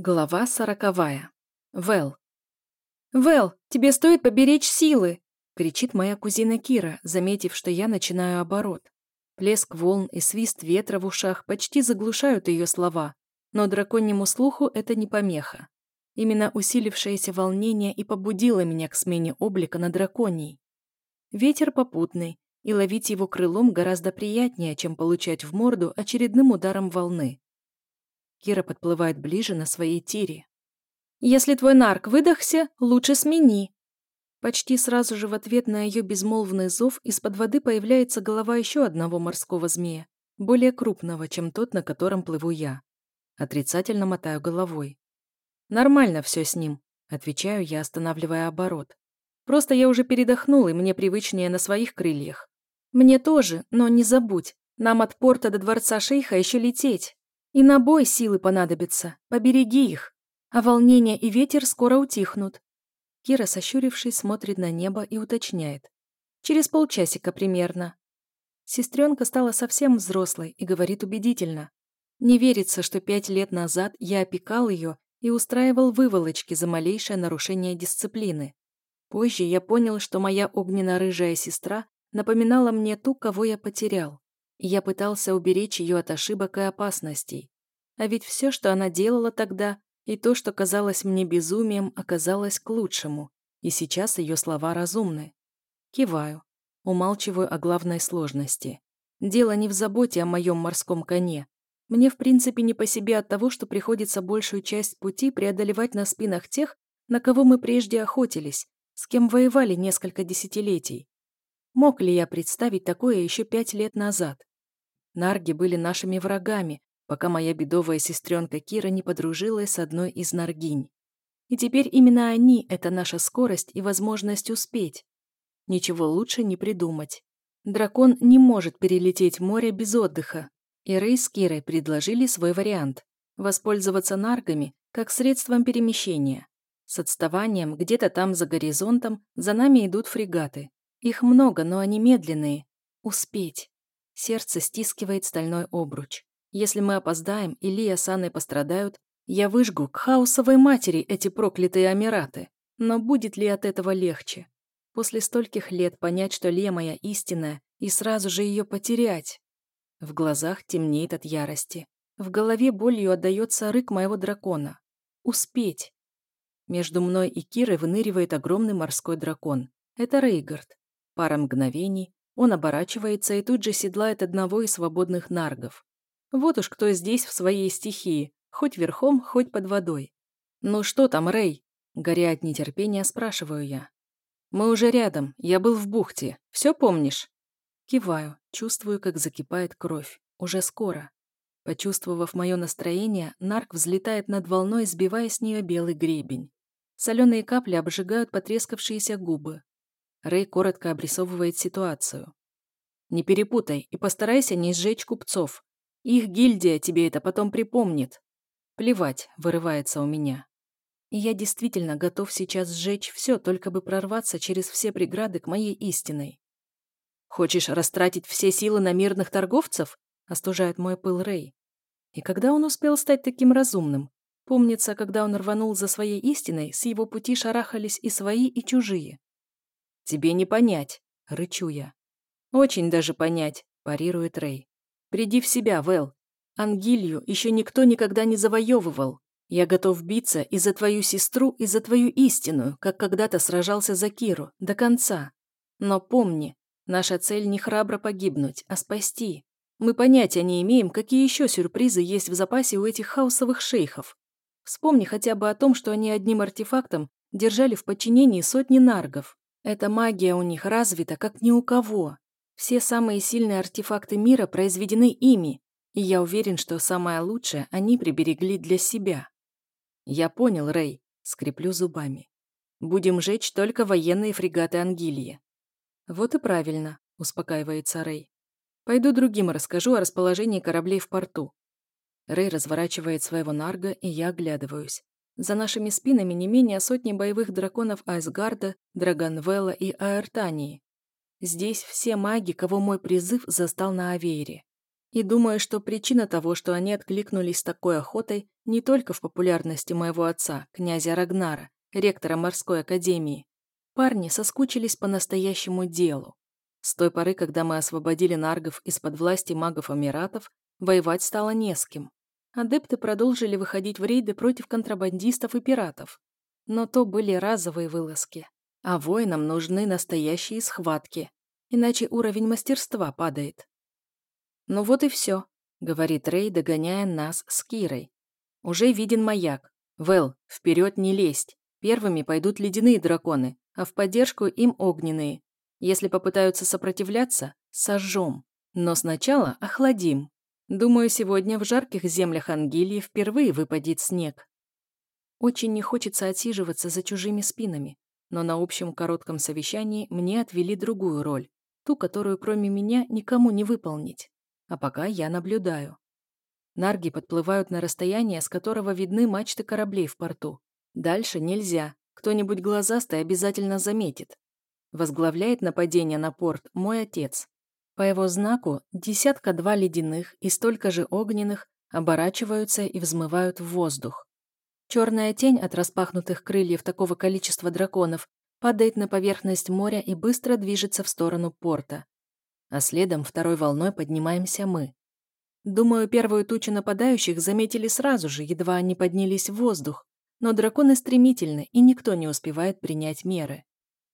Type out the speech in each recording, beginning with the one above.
Глава сороковая. Вэл. «Вэл, тебе стоит поберечь силы!» — кричит моя кузина Кира, заметив, что я начинаю оборот. Плеск волн и свист ветра в ушах почти заглушают ее слова, но драконьему слуху это не помеха. Именно усилившееся волнение и побудило меня к смене облика на драконий. Ветер попутный, и ловить его крылом гораздо приятнее, чем получать в морду очередным ударом волны. Кира подплывает ближе на своей тире. «Если твой нарк выдохся, лучше смени». Почти сразу же в ответ на ее безмолвный зов из-под воды появляется голова еще одного морского змея, более крупного, чем тот, на котором плыву я. Отрицательно мотаю головой. «Нормально все с ним», — отвечаю я, останавливая оборот. «Просто я уже передохнул, и мне привычнее на своих крыльях». «Мне тоже, но не забудь, нам от порта до дворца шейха еще лететь». И на бой силы понадобятся, побереги их. А волнение и ветер скоро утихнут. Кира, сощурившись, смотрит на небо и уточняет. Через полчасика примерно. Сестренка стала совсем взрослой и говорит убедительно. Не верится, что пять лет назад я опекал ее и устраивал выволочки за малейшее нарушение дисциплины. Позже я понял, что моя огненно-рыжая сестра напоминала мне ту, кого я потерял я пытался уберечь ее от ошибок и опасностей. А ведь все, что она делала тогда, и то, что казалось мне безумием, оказалось к лучшему, и сейчас ее слова разумны. Киваю, умалчиваю о главной сложности. Дело не в заботе о моем морском коне. Мне, в принципе, не по себе от того, что приходится большую часть пути преодолевать на спинах тех, на кого мы прежде охотились, с кем воевали несколько десятилетий. Мог ли я представить такое еще пять лет назад? Нарги были нашими врагами, пока моя бедовая сестренка Кира не подружилась с одной из наргинь. И теперь именно они — это наша скорость и возможность успеть. Ничего лучше не придумать. Дракон не может перелететь море без отдыха. И Рэй с Кирой предложили свой вариант – воспользоваться наргами как средством перемещения. С отставанием где-то там за горизонтом за нами идут фрегаты. Их много, но они медленные. Успеть. Сердце стискивает стальной обруч. Если мы опоздаем и Лия с Анной пострадают, я выжгу к хаосовой матери эти проклятые Амираты. Но будет ли от этого легче? После стольких лет понять, что Лия моя истинная, и сразу же ее потерять. В глазах темнеет от ярости. В голове болью отдается рык моего дракона. Успеть. Между мной и Кирой выныривает огромный морской дракон. Это Рейгард. Пара мгновений, он оборачивается и тут же седлает одного из свободных наргов. Вот уж кто здесь в своей стихии, хоть верхом, хоть под водой. «Ну что там, Рэй?» Горя от нетерпения, спрашиваю я. «Мы уже рядом, я был в бухте. Все помнишь?» Киваю, чувствую, как закипает кровь. Уже скоро. Почувствовав мое настроение, нарк взлетает над волной, сбивая с нее белый гребень. Соленые капли обжигают потрескавшиеся губы. Рэй коротко обрисовывает ситуацию. «Не перепутай и постарайся не сжечь купцов. Их гильдия тебе это потом припомнит». «Плевать», — вырывается у меня. И я действительно готов сейчас сжечь все, только бы прорваться через все преграды к моей истиной. «Хочешь растратить все силы на мирных торговцев?» — остужает мой пыл Рэй. И когда он успел стать таким разумным? Помнится, когда он рванул за своей истиной, с его пути шарахались и свои, и чужие. «Тебе не понять», — рычу я. «Очень даже понять», — парирует Рэй. «Приди в себя, Вэл. Ангилью еще никто никогда не завоевывал. Я готов биться и за твою сестру, и за твою истину, как когда-то сражался за Киру, до конца. Но помни, наша цель не храбро погибнуть, а спасти. Мы понятия не имеем, какие еще сюрпризы есть в запасе у этих хаосовых шейхов. Вспомни хотя бы о том, что они одним артефактом держали в подчинении сотни наргов. Эта магия у них развита, как ни у кого. Все самые сильные артефакты мира произведены ими, и я уверен, что самое лучшее они приберегли для себя. Я понял, Рэй, скреплю зубами. Будем жечь только военные фрегаты Ангилии. Вот и правильно, успокаивается Рэй. Пойду другим расскажу о расположении кораблей в порту. Рэй разворачивает своего нарга, и я оглядываюсь. За нашими спинами не менее сотни боевых драконов Айсгарда, Драгонвелла и Аэртании. Здесь все маги, кого мой призыв застал на Авейре. И думаю, что причина того, что они откликнулись с такой охотой, не только в популярности моего отца, князя Рагнара, ректора морской академии. Парни соскучились по настоящему делу. С той поры, когда мы освободили наргов из-под власти магов-эмиратов, воевать стало не с кем. Адепты продолжили выходить в рейды против контрабандистов и пиратов. Но то были разовые вылазки. А воинам нужны настоящие схватки, иначе уровень мастерства падает. «Ну вот и все», — говорит Рэй, догоняя нас с Кирой. «Уже виден маяк. Вэл, вперед не лезть. Первыми пойдут ледяные драконы, а в поддержку им огненные. Если попытаются сопротивляться, сожжем. Но сначала охладим. Думаю, сегодня в жарких землях Ангелии впервые выпадет снег. Очень не хочется отсиживаться за чужими спинами, но на общем коротком совещании мне отвели другую роль, ту, которую кроме меня никому не выполнить. А пока я наблюдаю. Нарги подплывают на расстояние, с которого видны мачты кораблей в порту. Дальше нельзя, кто-нибудь глазастый обязательно заметит. Возглавляет нападение на порт мой отец. По его знаку десятка-два ледяных и столько же огненных оборачиваются и взмывают в воздух. Черная тень от распахнутых крыльев такого количества драконов падает на поверхность моря и быстро движется в сторону порта. А следом второй волной поднимаемся мы. Думаю, первую тучу нападающих заметили сразу же, едва они поднялись в воздух, но драконы стремительны, и никто не успевает принять меры.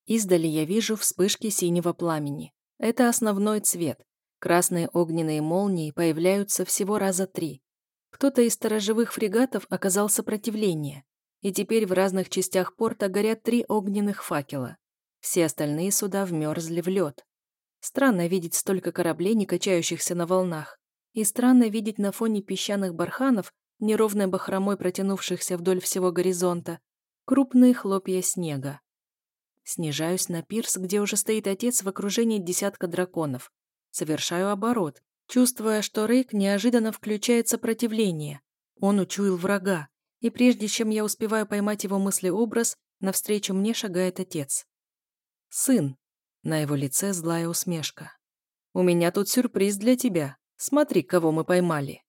Издали я вижу вспышки синего пламени. Это основной цвет. Красные огненные молнии появляются всего раза три. Кто-то из сторожевых фрегатов оказал сопротивление, и теперь в разных частях порта горят три огненных факела. Все остальные суда вмерзли в лед. Странно видеть столько кораблей, не качающихся на волнах, и странно видеть на фоне песчаных барханов, неровной бахромой протянувшихся вдоль всего горизонта, крупные хлопья снега. Снижаюсь на пирс, где уже стоит отец в окружении десятка драконов. Совершаю оборот, чувствуя, что Рейк неожиданно включает сопротивление. Он учуял врага, и прежде чем я успеваю поймать его мыслеобраз, навстречу мне шагает отец. «Сын!» На его лице злая усмешка. «У меня тут сюрприз для тебя. Смотри, кого мы поймали».